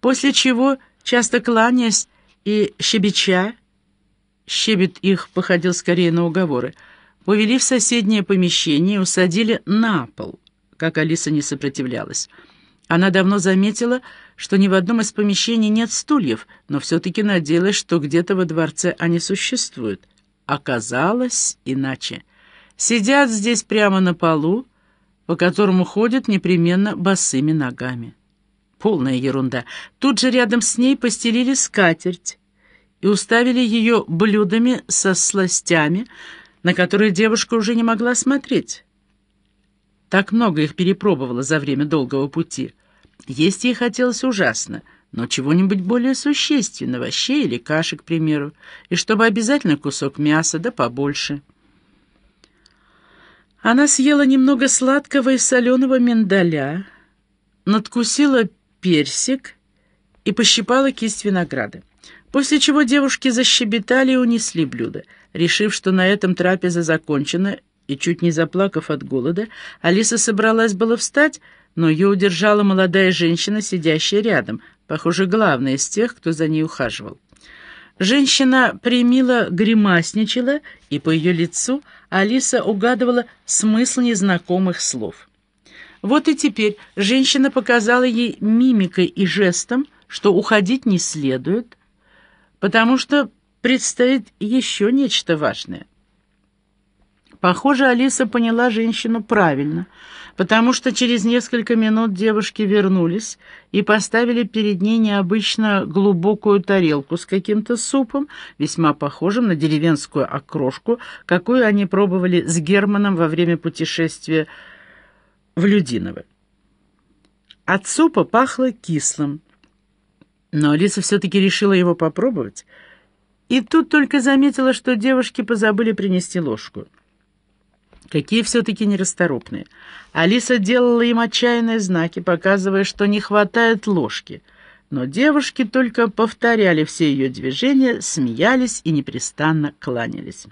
после чего, часто кланяясь и щебеча, щебет их походил скорее на уговоры, повели в соседнее помещение и усадили на пол, как Алиса не сопротивлялась. Она давно заметила, что ни в одном из помещений нет стульев, но все-таки надеялась, что где-то во дворце они существуют. Оказалось иначе. Сидят здесь прямо на полу, по которому ходят непременно босыми ногами. Полная ерунда. Тут же рядом с ней постелили скатерть и уставили ее блюдами со сластями, на которые девушка уже не могла смотреть. Так много их перепробовала за время долгого пути. Есть ей хотелось ужасно, но чего-нибудь более существенного, щей или каши, к примеру, и чтобы обязательно кусок мяса, да побольше. Она съела немного сладкого и соленого миндаля, надкусила персик и пощипала кисть винограда. После чего девушки защебетали и унесли блюдо. Решив, что на этом трапеза закончена, и чуть не заплакав от голода, Алиса собралась было встать, но ее удержала молодая женщина, сидящая рядом, похоже, главная из тех, кто за ней ухаживал. Женщина примило гримасничала, и по ее лицу Алиса угадывала смысл незнакомых слов. Вот и теперь женщина показала ей мимикой и жестом, что уходить не следует, потому что предстоит еще нечто важное. Похоже, Алиса поняла женщину правильно, потому что через несколько минут девушки вернулись и поставили перед ней необычно глубокую тарелку с каким-то супом, весьма похожим на деревенскую окрошку, какую они пробовали с Германом во время путешествия в Людиново. От супа пахло кислым, но Алиса все-таки решила его попробовать, и тут только заметила, что девушки позабыли принести ложку. Какие все-таки нерасторопные. Алиса делала им отчаянные знаки, показывая, что не хватает ложки. Но девушки только повторяли все ее движения, смеялись и непрестанно кланялись.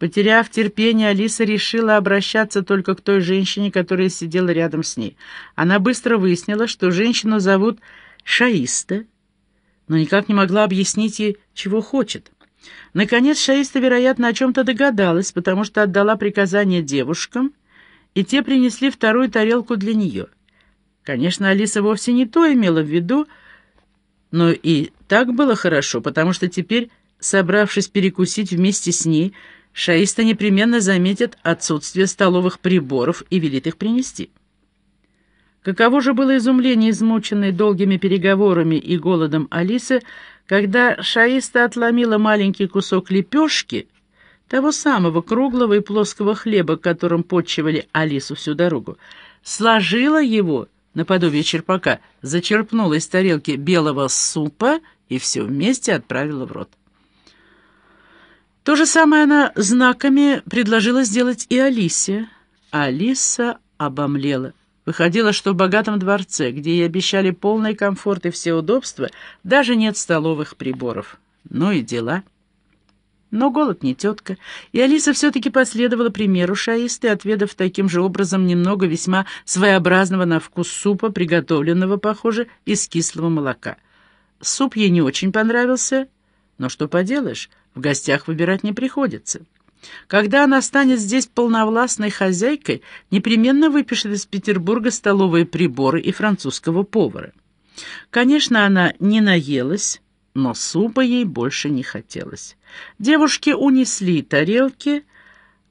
Потеряв терпение, Алиса решила обращаться только к той женщине, которая сидела рядом с ней. Она быстро выяснила, что женщину зовут Шаиста, но никак не могла объяснить ей, чего хочет. Наконец Шаиста, вероятно, о чем-то догадалась, потому что отдала приказание девушкам, и те принесли вторую тарелку для нее. Конечно, Алиса вовсе не то имела в виду, но и так было хорошо, потому что теперь, собравшись перекусить вместе с ней, Шаиста непременно заметит отсутствие столовых приборов и велит их принести. Каково же было изумление, измученной долгими переговорами и голодом Алисы, когда Шаиста отломила маленький кусок лепешки, того самого круглого и плоского хлеба, которым подчивали Алису всю дорогу, сложила его наподобие черпака, зачерпнула из тарелки белого супа и все вместе отправила в рот. То же самое она знаками предложила сделать и Алисе. Алиса обомлела. Выходило, что в богатом дворце, где ей обещали полный комфорт и все удобства, даже нет столовых приборов. Ну и дела. Но голод не тетка, и Алиса все-таки последовала примеру шаисты, отведав таким же образом немного весьма своеобразного на вкус супа, приготовленного, похоже, из кислого молока. Суп ей не очень понравился, но что поделаешь, в гостях выбирать не приходится. Когда она станет здесь полновластной хозяйкой, непременно выпишет из Петербурга столовые приборы и французского повара. Конечно, она не наелась, но супа ей больше не хотелось. Девушки унесли тарелки,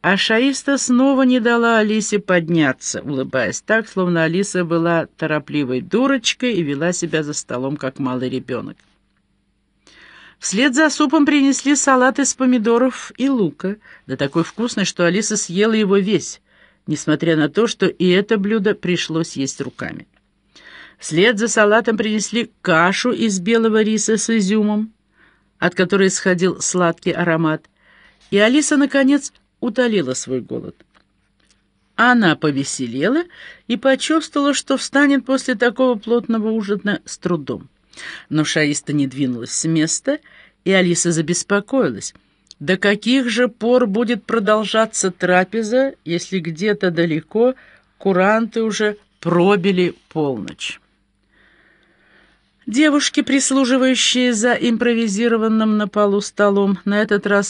а Шаиста снова не дала Алисе подняться, улыбаясь так, словно Алиса была торопливой дурочкой и вела себя за столом, как малый ребенок. Вслед за супом принесли салат из помидоров и лука, да такой вкусный, что Алиса съела его весь, несмотря на то, что и это блюдо пришлось есть руками. Вслед за салатом принесли кашу из белого риса с изюмом, от которой исходил сладкий аромат, и Алиса, наконец, утолила свой голод. Она повеселела и почувствовала, что встанет после такого плотного ужина с трудом. Но шаиста не двинулась с места, и Алиса забеспокоилась. До каких же пор будет продолжаться трапеза, если где-то далеко куранты уже пробили полночь? Девушки, прислуживающие за импровизированным на полу столом, на этот раз